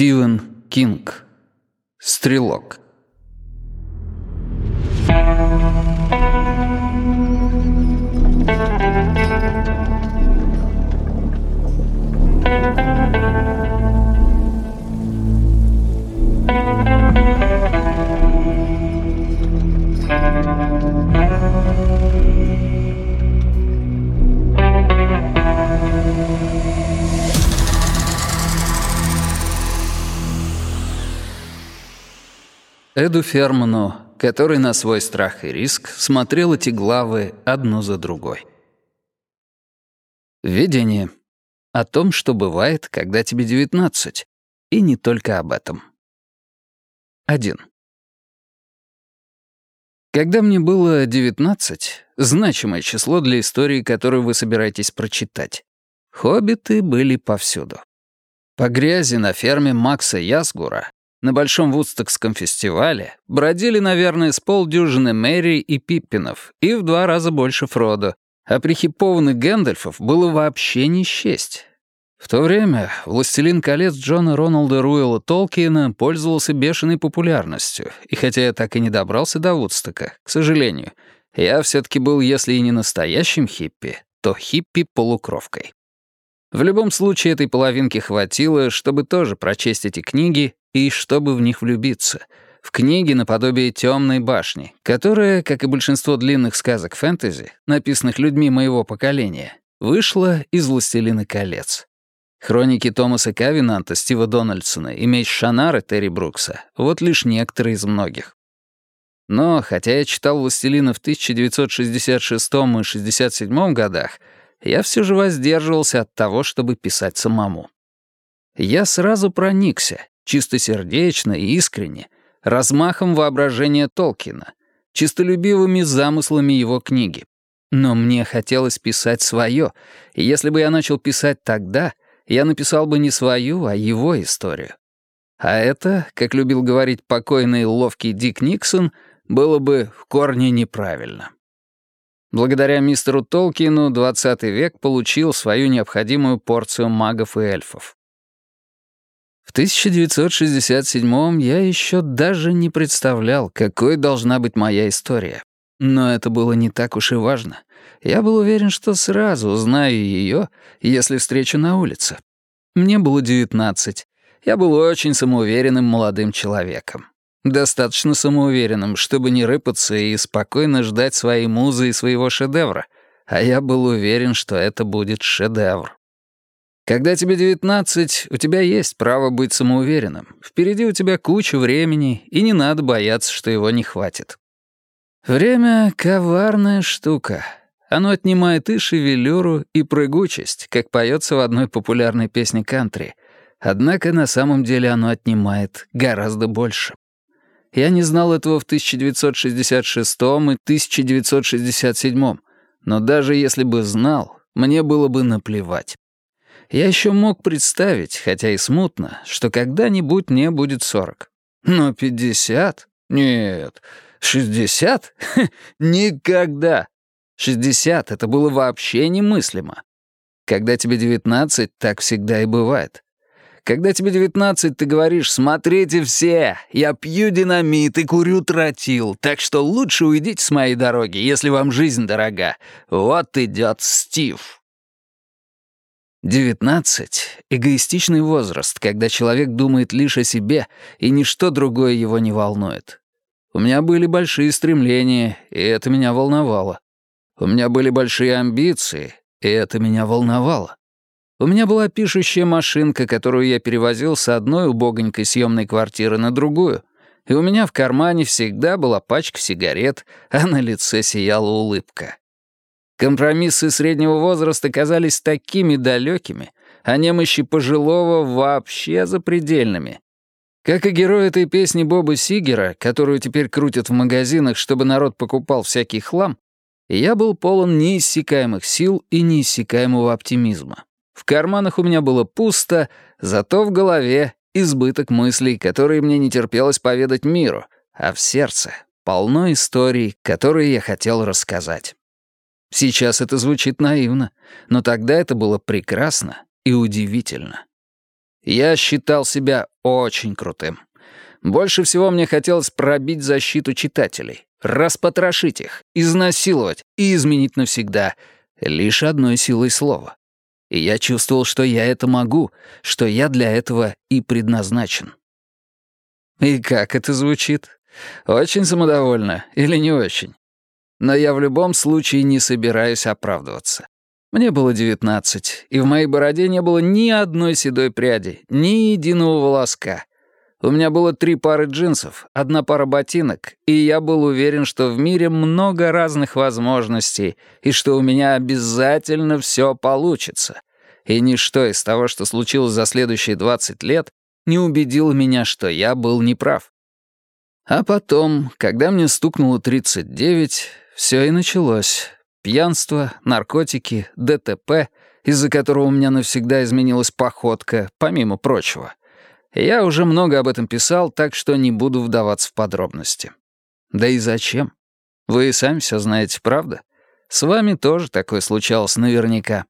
Стивен Кинг. Стрелок. Эду Ферману, который на свой страх и риск смотрел эти главы одну за другой. Введение. О том, что бывает, когда тебе 19, и не только об этом. 1. Когда мне было 19, значимое число для истории, которую вы собираетесь прочитать, хоббиты были повсюду. По грязи на ферме Макса Ясгура на Большом Вудстокском фестивале бродили, наверное, с полдюжины Мэри и Пиппинов, и в два раза больше Фродо, а прихипованных Гэндальфов было вообще не счесть. В то время «Властелин колец» Джона Роналда Руэлла Толкиена пользовался бешеной популярностью, и хотя я так и не добрался до Вудстока, к сожалению, я все таки был, если и не настоящим хиппи, то хиппи-полукровкой. В любом случае, этой половинки хватило, чтобы тоже прочесть эти книги и чтобы в них влюбиться. В книге наподобие «Темной башни», которая, как и большинство длинных сказок фэнтези, написанных людьми моего поколения, вышла из «Властелина колец». Хроники Томаса Кавинанта, Стива Дональдсона и Меч Шанара Терри Брукса — вот лишь некоторые из многих. Но, хотя я читал «Властелина» в 1966 и 67 годах, я все же воздерживался от того, чтобы писать самому. Я сразу проникся, чистосердечно и искренне, размахом воображения Толкина, чистолюбивыми замыслами его книги. Но мне хотелось писать свое, и если бы я начал писать тогда, я написал бы не свою, а его историю. А это, как любил говорить покойный ловкий Дик Никсон, было бы в корне неправильно. Благодаря мистеру Толкину 20 век получил свою необходимую порцию магов и эльфов. В 1967-м я еще даже не представлял, какой должна быть моя история. Но это было не так уж и важно. Я был уверен, что сразу узнаю ее, если встречу на улице. Мне было 19. Я был очень самоуверенным молодым человеком. Достаточно самоуверенным, чтобы не рыпаться и спокойно ждать своей музы и своего шедевра. А я был уверен, что это будет шедевр. Когда тебе 19, у тебя есть право быть самоуверенным. Впереди у тебя куча времени, и не надо бояться, что его не хватит. Время — коварная штука. Оно отнимает и шевелюру, и прыгучесть, как поется в одной популярной песне кантри. Однако на самом деле оно отнимает гораздо больше. Я не знал этого в 1966 и 1967, но даже если бы знал, мне было бы наплевать. Я еще мог представить, хотя и смутно, что когда-нибудь мне будет 40. Но 50? Нет. 60? Никогда. 60 — это было вообще немыслимо. Когда тебе 19, так всегда и бывает. Когда тебе 19, ты говоришь «Смотрите все, я пью динамит и курю тротил, так что лучше уйдите с моей дороги, если вам жизнь дорога. Вот идет Стив». 19 — эгоистичный возраст, когда человек думает лишь о себе, и ничто другое его не волнует. У меня были большие стремления, и это меня волновало. У меня были большие амбиции, и это меня волновало. У меня была пишущая машинка, которую я перевозил с одной убогонькой съемной квартиры на другую, и у меня в кармане всегда была пачка сигарет, а на лице сияла улыбка. Компромиссы среднего возраста казались такими далекими, а немощи пожилого вообще запредельными. Как и герой этой песни Боба Сигера, которую теперь крутят в магазинах, чтобы народ покупал всякий хлам, я был полон неиссякаемых сил и неиссякаемого оптимизма. В карманах у меня было пусто, зато в голове избыток мыслей, которые мне не терпелось поведать миру, а в сердце полно историй, которые я хотел рассказать. Сейчас это звучит наивно, но тогда это было прекрасно и удивительно. Я считал себя очень крутым. Больше всего мне хотелось пробить защиту читателей, распотрошить их, изнасиловать и изменить навсегда, лишь одной силой слова. И я чувствовал, что я это могу, что я для этого и предназначен. И как это звучит? Очень самодовольно или не очень? Но я в любом случае не собираюсь оправдываться. Мне было девятнадцать, и в моей бороде не было ни одной седой пряди, ни единого волоска. У меня было три пары джинсов, одна пара ботинок, и я был уверен, что в мире много разных возможностей, и что у меня обязательно все получится. И ничто из того, что случилось за следующие двадцать лет, не убедило меня, что я был неправ. А потом, когда мне стукнуло тридцать девять, все и началось. Пьянство, наркотики, ДТП, из-за которого у меня навсегда изменилась походка, помимо прочего. Я уже много об этом писал, так что не буду вдаваться в подробности. Да и зачем? Вы и сами все знаете, правда? С вами тоже такое случалось наверняка.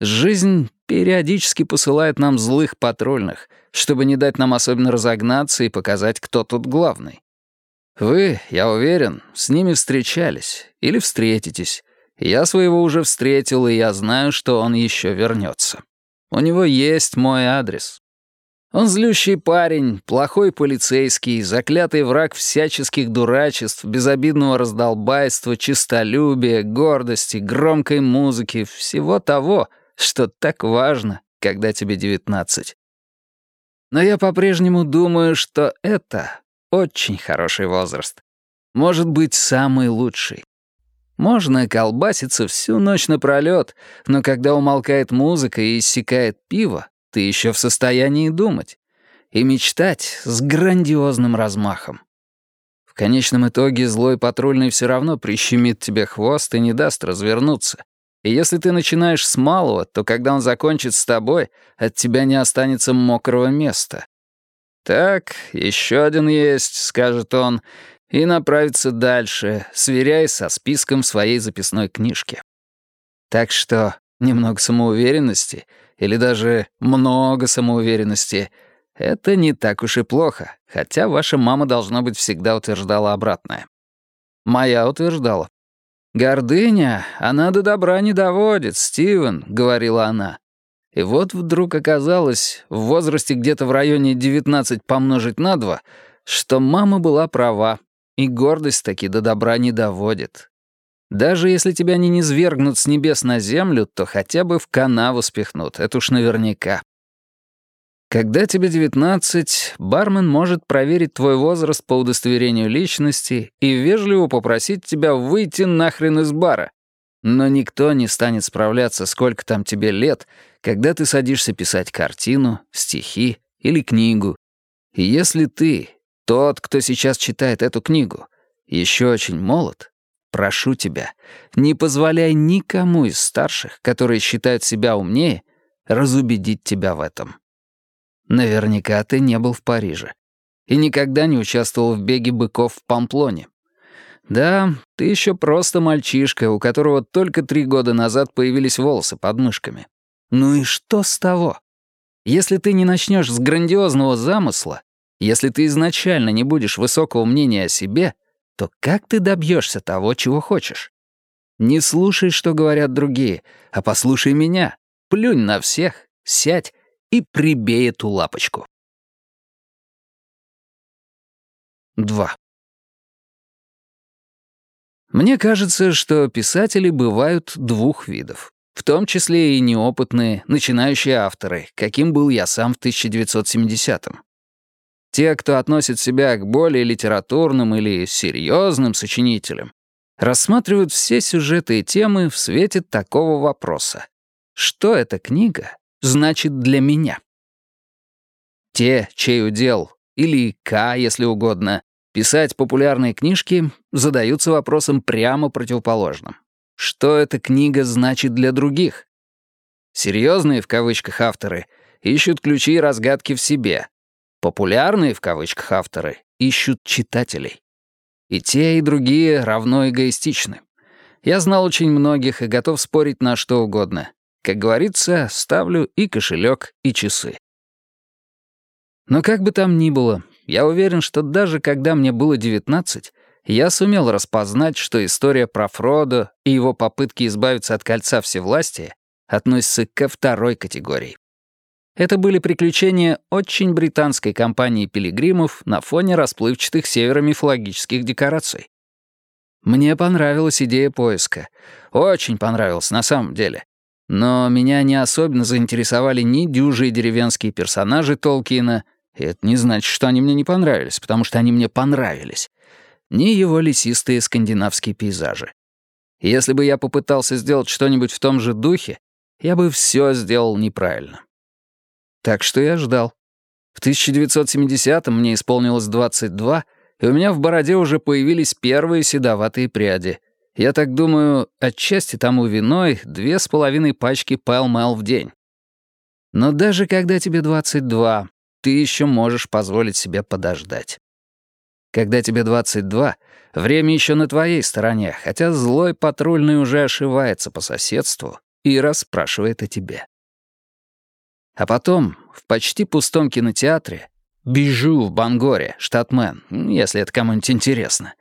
Жизнь периодически посылает нам злых патрульных, чтобы не дать нам особенно разогнаться и показать, кто тут главный. Вы, я уверен, с ними встречались или встретитесь. Я своего уже встретил, и я знаю, что он еще вернется. У него есть мой адрес. Он злющий парень, плохой полицейский, заклятый враг всяческих дурачеств, безобидного раздолбайства, честолюбия, гордости, громкой музыки, всего того, что так важно, когда тебе девятнадцать. Но я по-прежнему думаю, что это очень хороший возраст. Может быть, самый лучший. Можно колбаситься всю ночь напролёт, но когда умолкает музыка и иссякает пиво, ты еще в состоянии думать. И мечтать с грандиозным размахом. В конечном итоге злой патрульный все равно прищемит тебе хвост и не даст развернуться. И если ты начинаешь с малого, то когда он закончит с тобой, от тебя не останется мокрого места. «Так, еще один есть», — скажет он, и направится дальше, сверяясь со списком своей записной книжки. Так что немного самоуверенности — или даже много самоуверенности, это не так уж и плохо, хотя ваша мама, должно быть, всегда утверждала обратное. Моя утверждала. «Гордыня, она до добра не доводит, Стивен», — говорила она. И вот вдруг оказалось, в возрасте где-то в районе 19 помножить на 2, что мама была права, и гордость таки до добра не доводит. Даже если тебя не низвергнут с небес на землю, то хотя бы в канаву спихнут, это уж наверняка. Когда тебе 19, бармен может проверить твой возраст по удостоверению личности и вежливо попросить тебя выйти нахрен из бара. Но никто не станет справляться, сколько там тебе лет, когда ты садишься писать картину, стихи или книгу. И если ты, тот, кто сейчас читает эту книгу, еще очень молод, Прошу тебя, не позволяй никому из старших, которые считают себя умнее, разубедить тебя в этом. Наверняка ты не был в Париже и никогда не участвовал в беге быков в Памплоне. Да, ты еще просто мальчишка, у которого только три года назад появились волосы под мышками. Ну и что с того? Если ты не начнешь с грандиозного замысла, если ты изначально не будешь высокого мнения о себе — то как ты добьешься того, чего хочешь? Не слушай, что говорят другие, а послушай меня. Плюнь на всех, сядь и прибей эту лапочку. 2. Мне кажется, что писатели бывают двух видов, в том числе и неопытные, начинающие авторы, каким был я сам в 1970-м. Те, кто относит себя к более литературным или серьезным сочинителям, рассматривают все сюжеты и темы в свете такого вопроса. Что эта книга значит для меня? Те, чей удел, или К, если угодно, писать популярные книжки, задаются вопросом прямо противоположным. Что эта книга значит для других? Серьезные, в кавычках, авторы ищут ключи и разгадки в себе, Популярные, в кавычках, авторы ищут читателей. И те, и другие равно эгоистичны. Я знал очень многих и готов спорить на что угодно. Как говорится, ставлю и кошелек, и часы. Но как бы там ни было, я уверен, что даже когда мне было 19, я сумел распознать, что история про Фродо и его попытки избавиться от кольца всевластия относятся ко второй категории. Это были приключения очень британской компании пилигримов на фоне расплывчатых северомифологических декораций. Мне понравилась идея поиска. Очень понравилась на самом деле. Но меня не особенно заинтересовали ни дюжие деревенские персонажи Толкиена, и это не значит, что они мне не понравились, потому что они мне понравились, ни его лесистые скандинавские пейзажи. если бы я попытался сделать что-нибудь в том же духе, я бы все сделал неправильно. Так что я ждал. В 1970-м мне исполнилось 22, и у меня в бороде уже появились первые седоватые пряди. Я так думаю, отчасти тому виной две с половиной пачки Pall в день. Но даже когда тебе 22, ты еще можешь позволить себе подождать. Когда тебе 22, время еще на твоей стороне, хотя злой патрульный уже ошивается по соседству и расспрашивает о тебе. А потом, в почти пустом кинотеатре, «Бежу» в Бангоре, штат Мэн, если это кому-нибудь интересно,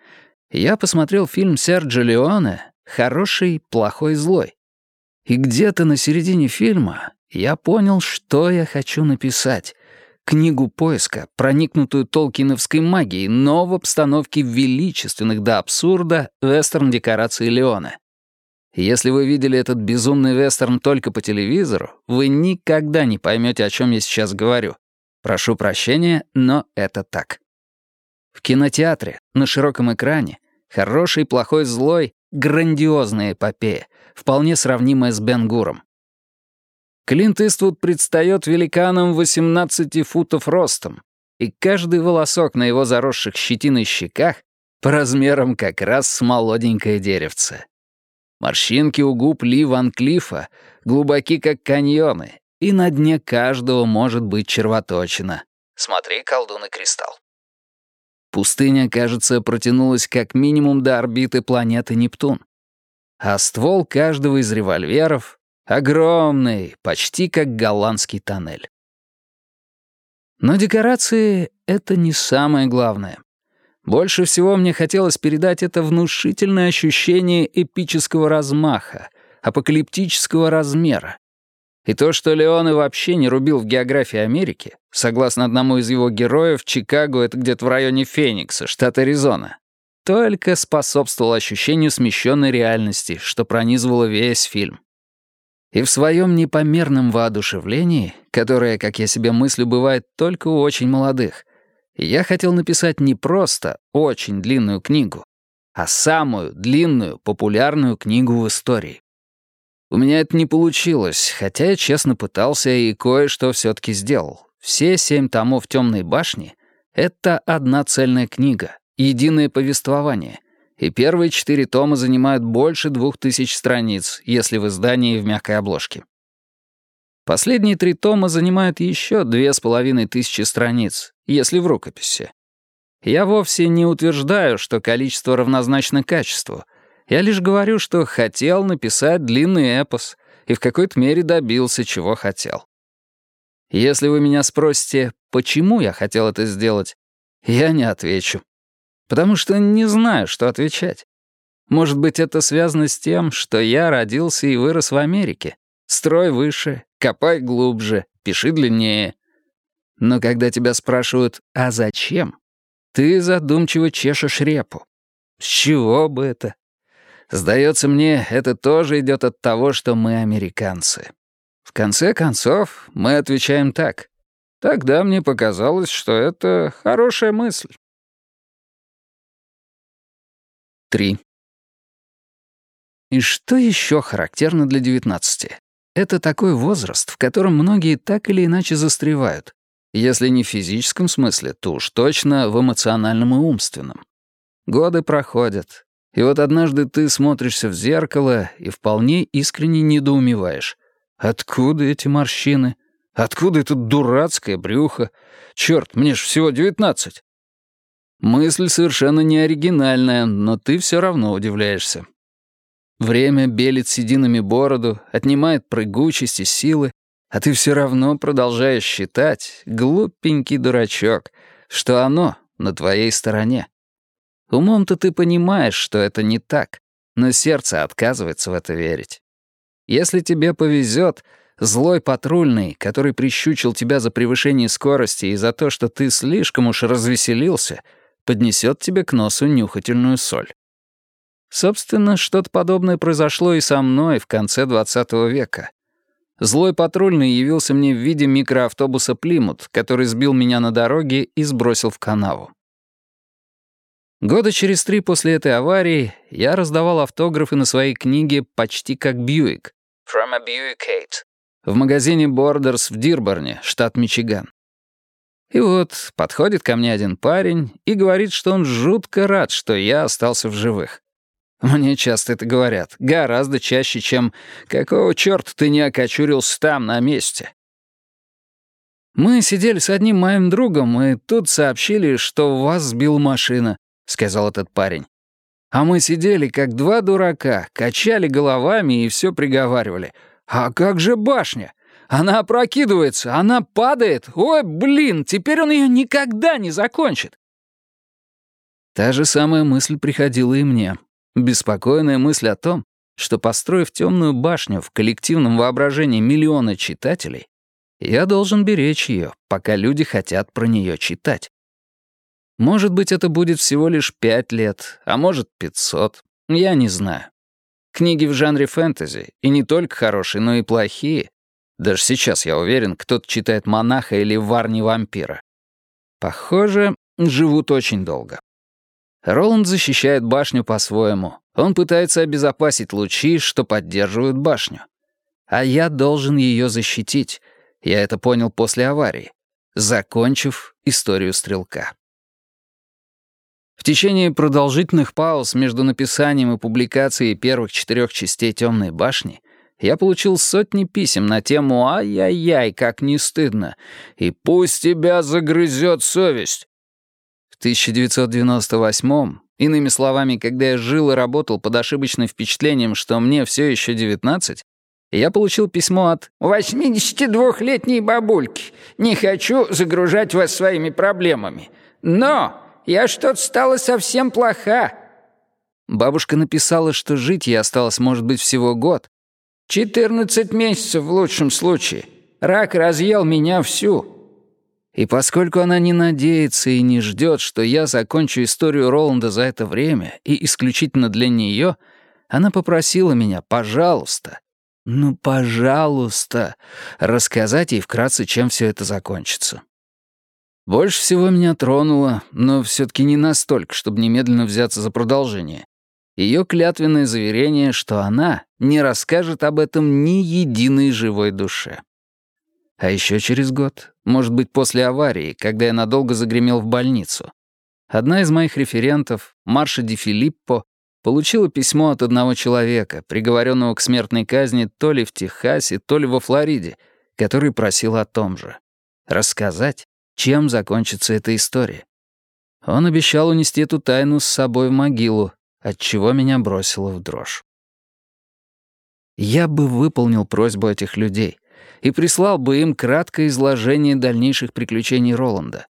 я посмотрел фильм Серджо Леоне «Хороший, плохой, злой». И где-то на середине фильма я понял, что я хочу написать, книгу поиска, проникнутую толкиновской магией, но в обстановке величественных до абсурда вестерн-декораций Леона. Если вы видели этот безумный вестерн только по телевизору, вы никогда не поймете, о чем я сейчас говорю. Прошу прощения, но это так. В кинотеатре, на широком экране, хороший, плохой, злой, грандиозная эпопея, вполне сравнимая с Бен Гуром. Клинт Иствуд предстает великаном 18 футов ростом, и каждый волосок на его заросших щетиной щеках по размерам как раз с молоденькое деревце. Морщинки у губ Ли Ван Клифа глубоки, как каньоны, и на дне каждого может быть червоточина. Смотри «Колдун и кристалл». Пустыня, кажется, протянулась как минимум до орбиты планеты Нептун. А ствол каждого из револьверов Огромный, почти как голландский тоннель. Но декорации — это не самое главное. Больше всего мне хотелось передать это внушительное ощущение эпического размаха, апокалиптического размера. И то, что Леоне вообще не рубил в географии Америки, согласно одному из его героев, Чикаго — это где-то в районе Феникса, штат Аризона, только способствовало ощущению смещенной реальности, что пронизывало весь фильм. И в своем непомерном воодушевлении, которое, как я себе мыслю, бывает только у очень молодых, я хотел написать не просто очень длинную книгу, а самую длинную популярную книгу в истории. У меня это не получилось, хотя я честно пытался и кое-что все таки сделал. Все семь томов «Темной башни» — это одна цельная книга, единое повествование, и первые четыре тома занимают больше двух тысяч страниц, если в издании в мягкой обложке. Последние три тома занимают еще две с половиной тысячи страниц, если в рукописи. Я вовсе не утверждаю, что количество равнозначно качеству. Я лишь говорю, что хотел написать длинный эпос и в какой-то мере добился, чего хотел. Если вы меня спросите, почему я хотел это сделать, я не отвечу потому что не знаю, что отвечать. Может быть, это связано с тем, что я родился и вырос в Америке. Строй выше, копай глубже, пиши длиннее. Но когда тебя спрашивают «а зачем?», ты задумчиво чешешь репу. С чего бы это? Сдается мне, это тоже идет от того, что мы американцы. В конце концов, мы отвечаем так. Тогда мне показалось, что это хорошая мысль. 3. И что еще характерно для 19? Это такой возраст, в котором многие так или иначе застревают. Если не в физическом смысле, то уж точно в эмоциональном и умственном. Годы проходят, и вот однажды ты смотришься в зеркало и вполне искренне недоумеваешь. Откуда эти морщины? Откуда это дурацкое брюхо? Черт, мне ж всего девятнадцать. Мысль совершенно не оригинальная, но ты все равно удивляешься. Время белит сединами бороду, отнимает прыгучесть и силы, А ты все равно продолжаешь считать, глупенький дурачок, что оно на твоей стороне. Умом-то ты понимаешь, что это не так, но сердце отказывается в это верить. Если тебе повезет, злой патрульный, который прищучил тебя за превышение скорости и за то, что ты слишком уж развеселился, поднесет тебе к носу нюхательную соль. Собственно, что-то подобное произошло и со мной в конце 20 века. Злой патрульный явился мне в виде микроавтобуса «Плимут», который сбил меня на дороге и сбросил в канаву. Года через три после этой аварии я раздавал автографы на своей книге почти как Бьюик. From a Buick В магазине Borders в Дирборне, штат Мичиган. И вот подходит ко мне один парень и говорит, что он жутко рад, что я остался в живых. Мне часто это говорят, гораздо чаще, чем «какого чёрта ты не окочурился там, на месте?» «Мы сидели с одним моим другом, и тут сообщили, что вас сбила машина», — сказал этот парень. А мы сидели, как два дурака, качали головами и все приговаривали. «А как же башня? Она опрокидывается, она падает. Ой, блин, теперь он ее никогда не закончит». Та же самая мысль приходила и мне. Беспокойная мысль о том, что, построив темную башню в коллективном воображении миллиона читателей, я должен беречь ее, пока люди хотят про нее читать. Может быть, это будет всего лишь пять лет, а может, пятьсот. Я не знаю. Книги в жанре фэнтези, и не только хорошие, но и плохие. Даже сейчас, я уверен, кто-то читает «Монаха» или «Варни вампира». Похоже, живут очень долго. Роланд защищает башню по-своему. Он пытается обезопасить лучи, что поддерживают башню. А я должен ее защитить. Я это понял после аварии, закончив историю стрелка. В течение продолжительных пауз между написанием и публикацией первых четырех частей «Темной башни» я получил сотни писем на тему «Ай-яй-яй, как не стыдно!» и «Пусть тебя загрызет совесть!» 1998-м, иными словами, когда я жил и работал под ошибочным впечатлением, что мне все еще 19, я получил письмо от 82-летней бабульки. «Не хочу загружать вас своими проблемами, но я что-то стала совсем плоха». Бабушка написала, что жить ей осталось, может быть, всего год. «Четырнадцать месяцев в лучшем случае. Рак разъел меня всю. И поскольку она не надеется и не ждет, что я закончу историю Роланда за это время и исключительно для нее, она попросила меня, пожалуйста, ну, пожалуйста, рассказать ей вкратце, чем все это закончится. Больше всего меня тронуло, но все таки не настолько, чтобы немедленно взяться за продолжение. Ее клятвенное заверение, что она не расскажет об этом ни единой живой душе. А еще через год, может быть, после аварии, когда я надолго загремел в больницу, одна из моих референтов, Марша Ди Филиппо, получила письмо от одного человека, приговоренного к смертной казни то ли в Техасе, то ли во Флориде, который просил о том же. Рассказать, чем закончится эта история. Он обещал унести эту тайну с собой в могилу, от чего меня бросило в дрожь. Я бы выполнил просьбу этих людей, и прислал бы им краткое изложение дальнейших приключений Роланда.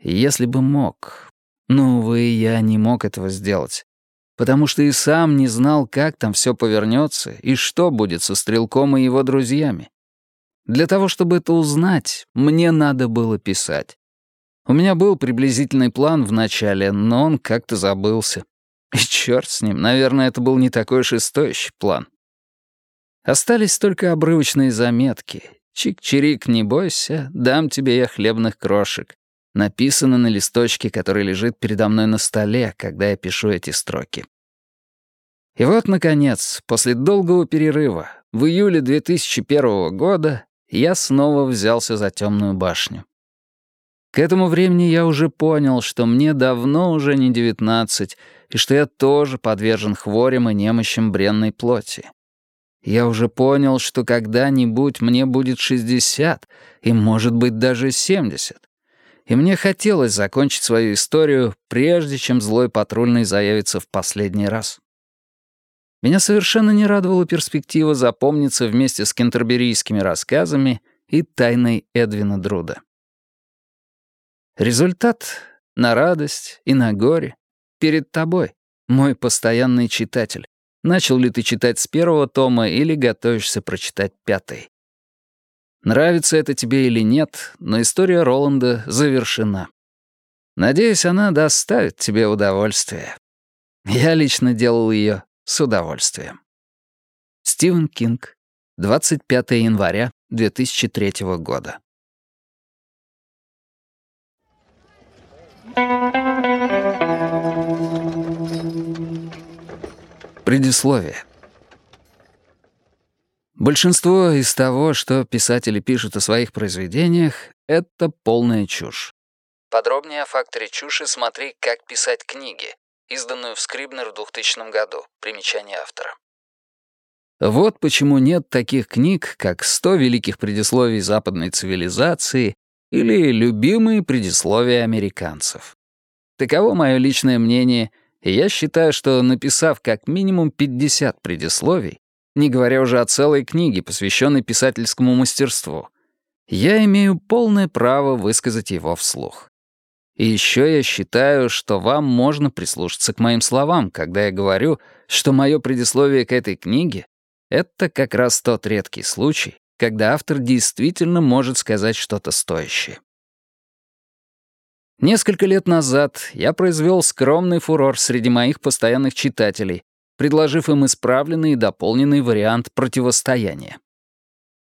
Если бы мог. Но, увы, я не мог этого сделать. Потому что и сам не знал, как там все повернется и что будет со Стрелком и его друзьями. Для того, чтобы это узнать, мне надо было писать. У меня был приблизительный план в начале, но он как-то забылся. И черт с ним, наверное, это был не такой уж и стоящий план. Остались только обрывочные заметки. «Чик-чирик, не бойся, дам тебе я хлебных крошек». Написано на листочке, который лежит передо мной на столе, когда я пишу эти строки. И вот, наконец, после долгого перерыва, в июле 2001 года, я снова взялся за темную башню. К этому времени я уже понял, что мне давно уже не девятнадцать, и что я тоже подвержен хворям и немощам бренной плоти. Я уже понял, что когда-нибудь мне будет 60, и, может быть, даже 70. И мне хотелось закончить свою историю, прежде чем злой патрульный заявится в последний раз. Меня совершенно не радовала перспектива запомниться вместе с кентерберийскими рассказами и «Тайной Эдвина Друда». Результат на радость и на горе перед тобой, мой постоянный читатель. Начал ли ты читать с первого тома или готовишься прочитать пятый? Нравится это тебе или нет, но история Роланда завершена. Надеюсь, она доставит тебе удовольствие. Я лично делал ее с удовольствием. Стивен Кинг, 25 января 2003 года. Предисловие. Большинство из того, что писатели пишут о своих произведениях, это полная чушь. Подробнее о факторе чуши смотри «Как писать книги», изданную в Скрибнер в 2000 году. Примечание автора. Вот почему нет таких книг, как «100 великих предисловий западной цивилизации» или «Любимые предисловия американцев». Таково мое личное мнение, я считаю, что, написав как минимум 50 предисловий, не говоря уже о целой книге, посвященной писательскому мастерству, я имею полное право высказать его вслух. И еще я считаю, что вам можно прислушаться к моим словам, когда я говорю, что мое предисловие к этой книге — это как раз тот редкий случай, когда автор действительно может сказать что-то стоящее. Несколько лет назад я произвел скромный фурор среди моих постоянных читателей, предложив им исправленный и дополненный вариант противостояния.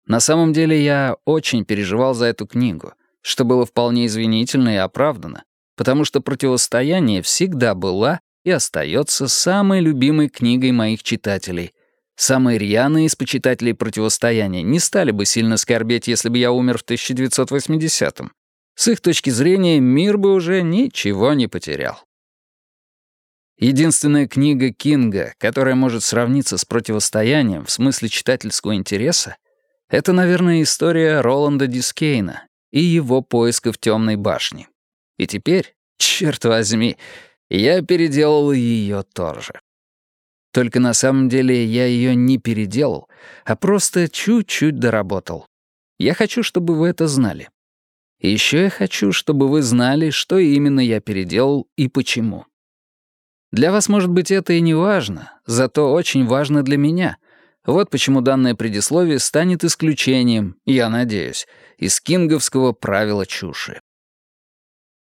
На самом деле я очень переживал за эту книгу, что было вполне извинительно и оправдано, потому что «Противостояние» всегда была и остается самой любимой книгой моих читателей. Самые рьяные из почитателей «Противостояния» не стали бы сильно скорбеть, если бы я умер в 1980-м. С их точки зрения, мир бы уже ничего не потерял. Единственная книга Кинга, которая может сравниться с «Противостоянием» в смысле читательского интереса, это, наверное, история Роланда Дискейна и его поиска в темной башне. И теперь, черт возьми, я переделал ее тоже. Только на самом деле я ее не переделал, а просто чуть-чуть доработал. Я хочу, чтобы вы это знали. Еще я хочу, чтобы вы знали, что именно я переделал и почему. Для вас, может быть, это и не важно, зато очень важно для меня — вот почему данное предисловие станет исключением, я надеюсь, из кинговского правила чуши.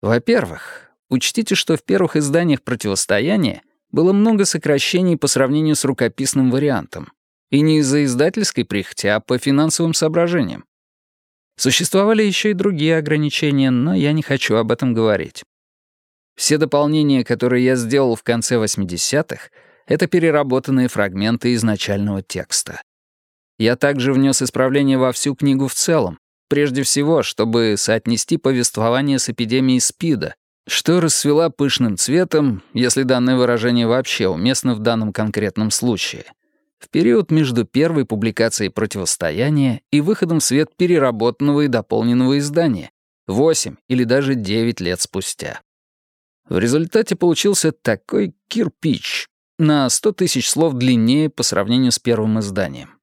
Во-первых, учтите, что в первых изданиях «Противостояния» было много сокращений по сравнению с рукописным вариантом. И не из-за издательской прихоти, а по финансовым соображениям. Существовали еще и другие ограничения, но я не хочу об этом говорить. Все дополнения, которые я сделал в конце 80-х, это переработанные фрагменты изначального текста. Я также внес исправления во всю книгу в целом, прежде всего, чтобы соотнести повествование с эпидемией СПИДа, что расцвела пышным цветом, если данное выражение вообще уместно в данном конкретном случае, в период между первой публикацией «Противостояния» и выходом в свет переработанного и дополненного издания, 8 или даже 9 лет спустя. В результате получился такой кирпич, на 100 тысяч слов длиннее по сравнению с первым изданием.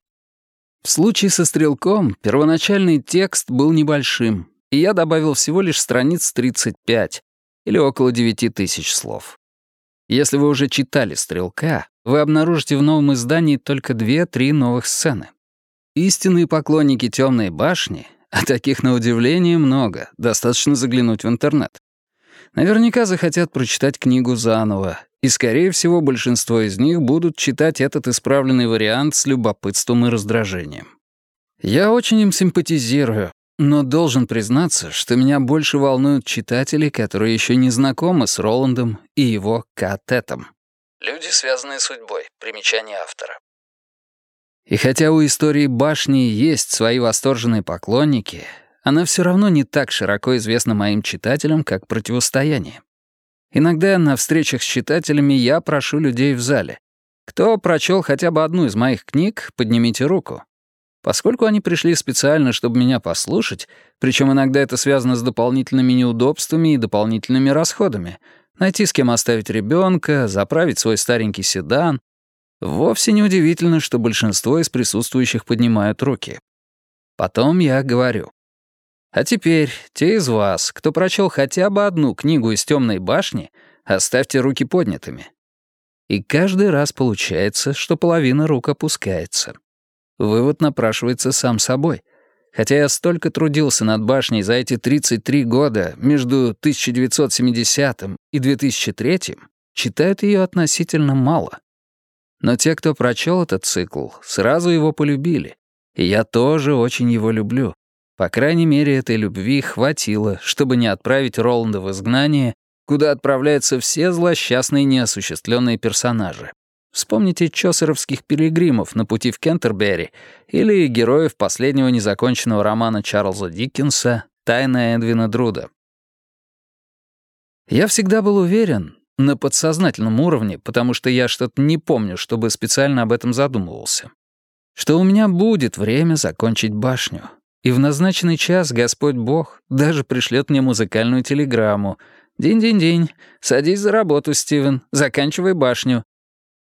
В случае со «Стрелком» первоначальный текст был небольшим, и я добавил всего лишь страниц 35 или около 9 тысяч слов. Если вы уже читали «Стрелка», вы обнаружите в новом издании только 2-3 новых сцены. Истинные поклонники «Темной башни», а таких на удивление много, достаточно заглянуть в интернет, наверняка захотят прочитать книгу заново и, скорее всего, большинство из них будут читать этот исправленный вариант с любопытством и раздражением. Я очень им симпатизирую, но должен признаться, что меня больше волнуют читатели, которые еще не знакомы с Роландом и его катетом. Люди, связанные судьбой. Примечание автора. И хотя у истории башни есть свои восторженные поклонники, она все равно не так широко известна моим читателям, как «Противостояние». Иногда на встречах с читателями я прошу людей в зале. Кто прочел хотя бы одну из моих книг, поднимите руку. Поскольку они пришли специально, чтобы меня послушать, причем иногда это связано с дополнительными неудобствами и дополнительными расходами, найти с кем оставить ребенка, заправить свой старенький седан, вовсе не удивительно, что большинство из присутствующих поднимают руки. Потом я говорю. А теперь те из вас, кто прочел хотя бы одну книгу из «Темной башни», оставьте руки поднятыми. И каждый раз получается, что половина рук опускается. Вывод напрашивается сам собой. Хотя я столько трудился над башней за эти 33 года между 1970 и 2003, читают ее относительно мало. Но те, кто прочел этот цикл, сразу его полюбили. И я тоже очень его люблю. По крайней мере, этой любви хватило, чтобы не отправить Роланда в изгнание куда отправляются все злосчастные неосуществленные персонажи. Вспомните чосеровских пилигримов на пути в Кентербери или героев последнего незаконченного романа Чарльза Диккенса «Тайна Эдвина Друда». Я всегда был уверен, на подсознательном уровне, потому что я что-то не помню, чтобы специально об этом задумывался, что у меня будет время закончить башню. И в назначенный час Господь Бог даже пришлет мне музыкальную телеграмму — «Динь-динь-динь. Садись за работу, Стивен. Заканчивай башню».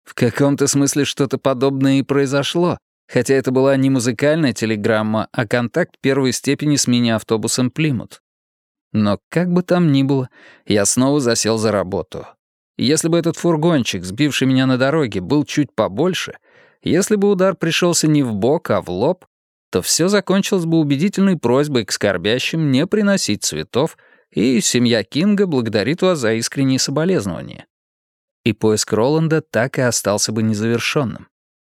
В каком-то смысле что-то подобное и произошло, хотя это была не музыкальная телеграмма, а контакт первой степени с мини-автобусом «Плимут». Но как бы там ни было, я снова засел за работу. Если бы этот фургончик, сбивший меня на дороге, был чуть побольше, если бы удар пришелся не в бок, а в лоб, то все закончилось бы убедительной просьбой к скорбящим не приносить цветов — и семья Кинга благодарит вас за искренние соболезнования. И поиск Роланда так и остался бы незавершенным.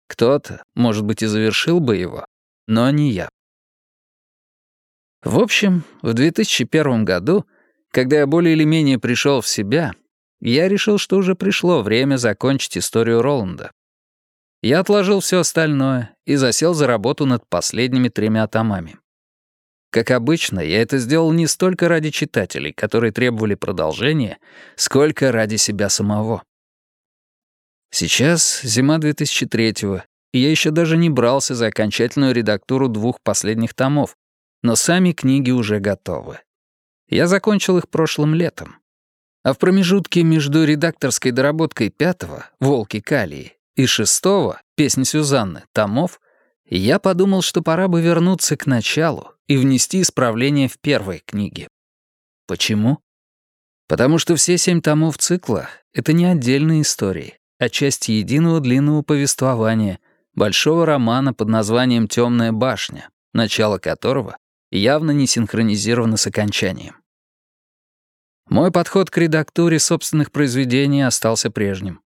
Кто-то, может быть, и завершил бы его, но не я. В общем, в 2001 году, когда я более или менее пришел в себя, я решил, что уже пришло время закончить историю Роланда. Я отложил все остальное и засел за работу над последними тремя томами. Как обычно, я это сделал не столько ради читателей, которые требовали продолжения, сколько ради себя самого. Сейчас зима 2003-го, и я еще даже не брался за окончательную редактуру двух последних томов, но сами книги уже готовы. Я закончил их прошлым летом. А в промежутке между редакторской доработкой пятого «Волки Калии» и шестого «Песни Сюзанны» томов я подумал, что пора бы вернуться к началу и внести исправления в первой книге. Почему? Потому что все семь томов цикла — это не отдельные истории, а части единого длинного повествования, большого романа под названием «Темная башня», начало которого явно не синхронизировано с окончанием. Мой подход к редактуре собственных произведений остался прежним.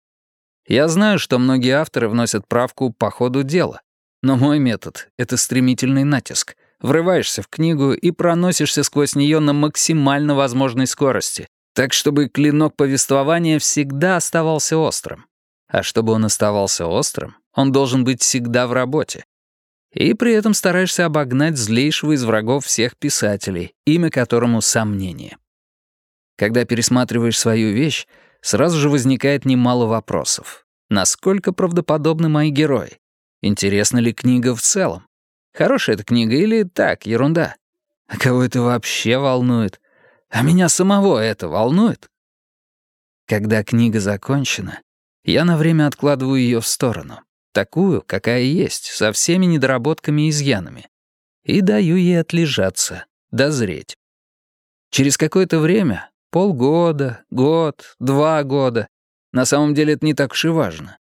Я знаю, что многие авторы вносят правку по ходу дела, но мой метод — это стремительный натиск. Врываешься в книгу и проносишься сквозь нее на максимально возможной скорости, так чтобы клинок повествования всегда оставался острым. А чтобы он оставался острым, он должен быть всегда в работе. И при этом стараешься обогнать злейшего из врагов всех писателей, имя которому — сомнение. Когда пересматриваешь свою вещь, сразу же возникает немало вопросов. Насколько правдоподобны мои герои? Интересна ли книга в целом? Хорошая эта книга или так, ерунда? А кого это вообще волнует? А меня самого это волнует? Когда книга закончена, я на время откладываю ее в сторону, такую, какая есть, со всеми недоработками и изъянами, и даю ей отлежаться, дозреть. Через какое-то время, полгода, год, два года, на самом деле это не так уж и важно,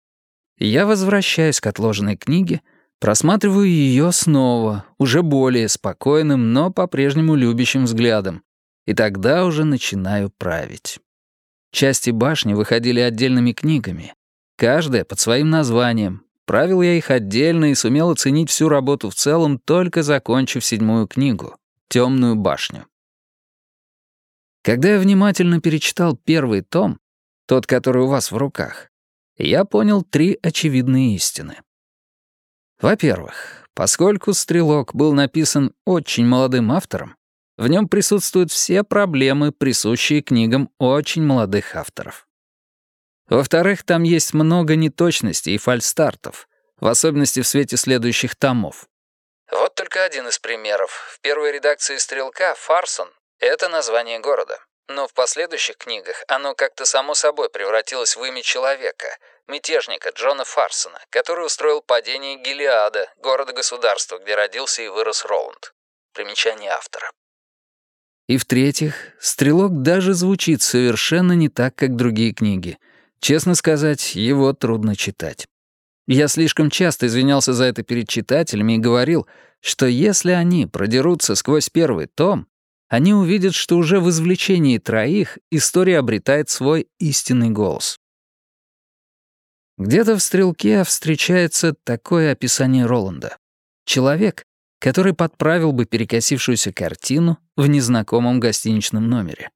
я возвращаюсь к отложенной книге, просматриваю ее снова, уже более спокойным, но по-прежнему любящим взглядом, и тогда уже начинаю править. Части башни выходили отдельными книгами, каждая под своим названием. Правил я их отдельно и сумел оценить всю работу в целом, только закончив седьмую книгу «Темную башню». Когда я внимательно перечитал первый том, тот, который у вас в руках, я понял три очевидные истины. Во-первых, поскольку «Стрелок» был написан очень молодым автором, в нем присутствуют все проблемы, присущие книгам очень молодых авторов. Во-вторых, там есть много неточностей и фальстартов, в особенности в свете следующих томов. Вот только один из примеров. В первой редакции «Стрелка» Фарсон — это название города. но в последующих книгах оно как-то само собой превратилось в имя человека, мятежника Джона Фарсона, который устроил падение Гелиада, города-государства, где родился и вырос Роланд. Примечание автора. И в-третьих, «Стрелок» даже звучит совершенно не так, как другие книги. Честно сказать, его трудно читать. Я слишком часто извинялся за это перед читателями и говорил, что если они продерутся сквозь первый том, они увидят, что уже в извлечении троих история обретает свой истинный голос. Где-то в «Стрелке» встречается такое описание Роланда. Человек, который подправил бы перекосившуюся картину в незнакомом гостиничном номере.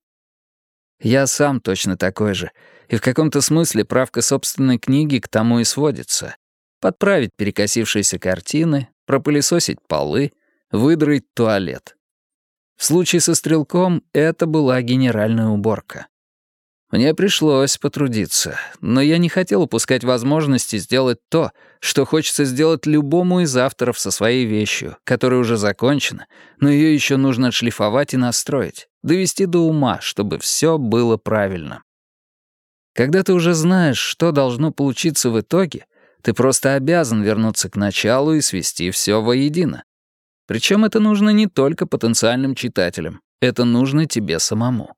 Я сам точно такой же, и в каком-то смысле правка собственной книги к тому и сводится. Подправить перекосившиеся картины, пропылесосить полы, выдроить туалет. В случае со стрелком это была генеральная уборка. Мне пришлось потрудиться, но я не хотел упускать возможности сделать то, что хочется сделать любому из авторов со своей вещью, которая уже закончена, но ее еще нужно отшлифовать и настроить, довести до ума, чтобы все было правильно. Когда ты уже знаешь, что должно получиться в итоге, ты просто обязан вернуться к началу и свести все воедино. Причем это нужно не только потенциальным читателям, это нужно тебе самому.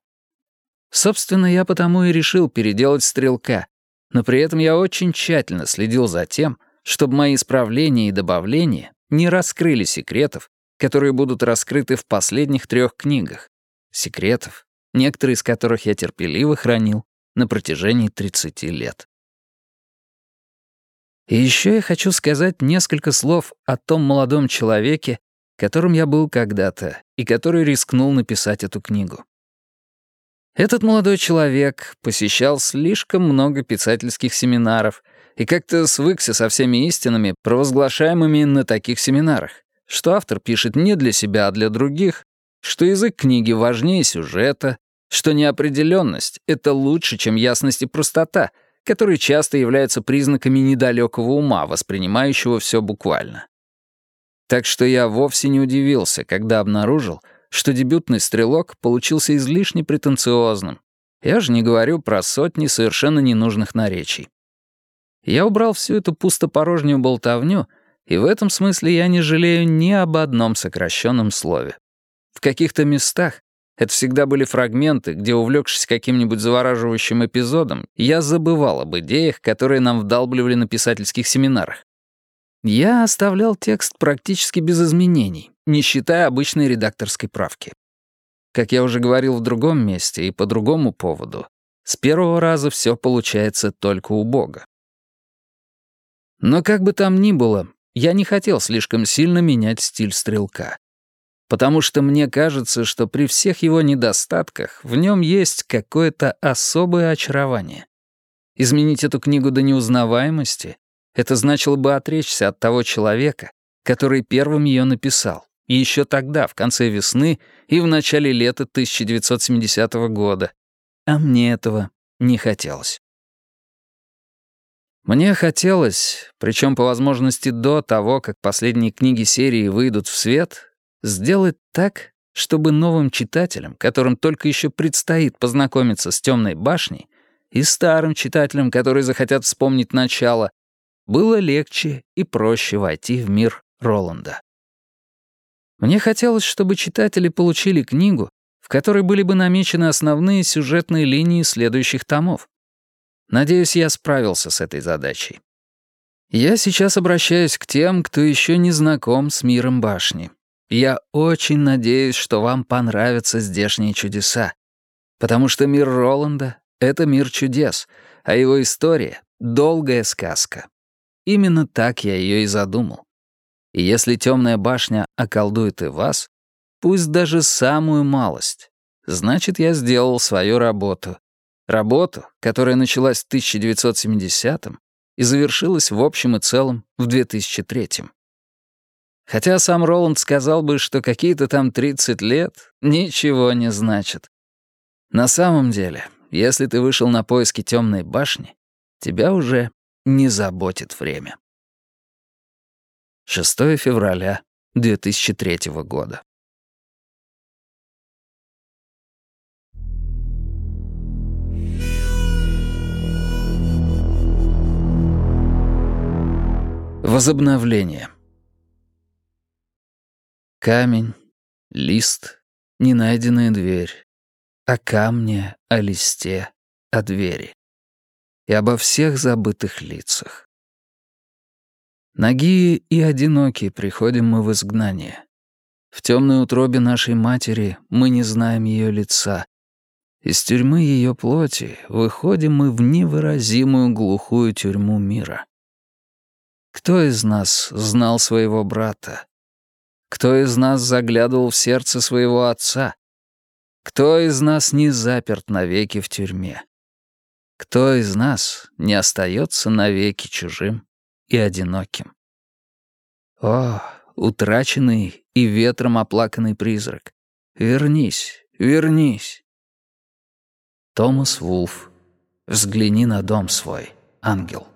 Собственно, я потому и решил переделать «Стрелка», но при этом я очень тщательно следил за тем, чтобы мои исправления и добавления не раскрыли секретов, которые будут раскрыты в последних трех книгах. Секретов, некоторые из которых я терпеливо хранил на протяжении 30 лет. И еще я хочу сказать несколько слов о том молодом человеке, которым я был когда-то и который рискнул написать эту книгу. Этот молодой человек посещал слишком много писательских семинаров и как-то свыкся со всеми истинами, провозглашаемыми на таких семинарах, что автор пишет не для себя, а для других, что язык книги важнее сюжета, что неопределенность — это лучше, чем ясность и простота, которые часто являются признаками недалекого ума, воспринимающего все буквально. Так что я вовсе не удивился, когда обнаружил, что дебютный «Стрелок» получился излишне претенциозным. Я же не говорю про сотни совершенно ненужных наречий. Я убрал всю эту пустопорожнюю болтовню, и в этом смысле я не жалею ни об одном сокращенном слове. В каких-то местах это всегда были фрагменты, где, увлекшись каким-нибудь завораживающим эпизодом, я забывал об идеях, которые нам вдалбливали на писательских семинарах. Я оставлял текст практически без изменений, не считая обычной редакторской правки. Как я уже говорил в другом месте и по другому поводу, с первого раза все получается только у Бога. Но как бы там ни было, я не хотел слишком сильно менять стиль стрелка. Потому что мне кажется, что при всех его недостатках в нем есть какое-то особое очарование. Изменить эту книгу до неузнаваемости это значило бы отречься от того человека, который первым ее написал, и еще тогда, в конце весны и в начале лета 1970 года. А мне этого не хотелось. Мне хотелось, причем по возможности до того, как последние книги серии выйдут в свет, сделать так, чтобы новым читателям, которым только еще предстоит познакомиться с «Темной башней», и старым читателям, которые захотят вспомнить начало, было легче и проще войти в мир Роланда. Мне хотелось, чтобы читатели получили книгу, в которой были бы намечены основные сюжетные линии следующих томов. Надеюсь, я справился с этой задачей. Я сейчас обращаюсь к тем, кто еще не знаком с миром башни. Я очень надеюсь, что вам понравятся здешние чудеса. Потому что мир Роланда — это мир чудес, а его история — долгая сказка. Именно так я ее и задумал. И если темная башня околдует и вас, пусть даже самую малость, значит, я сделал свою работу. Работу, которая началась в 1970-м и завершилась в общем и целом в 2003-м. Хотя сам Роланд сказал бы, что какие-то там 30 лет ничего не значат. На самом деле, если ты вышел на поиски темной башни, тебя уже не заботит время. 6 февраля 2003 года. Возобновление. Камень, лист, ненайденная дверь. А о камне, о листе, о двери. И обо всех забытых лицах. Ноги и одинокие приходим мы в изгнание. В темной утробе нашей матери мы не знаем ее лица. Из тюрьмы ее плоти выходим мы в невыразимую глухую тюрьму мира. Кто из нас знал своего брата? Кто из нас заглядывал в сердце своего отца? Кто из нас не заперт навеки в тюрьме? Кто из нас не остается навеки чужим и одиноким? О, утраченный и ветром оплаканный призрак, вернись, вернись. Томас Вулф, взгляни на дом свой, ангел.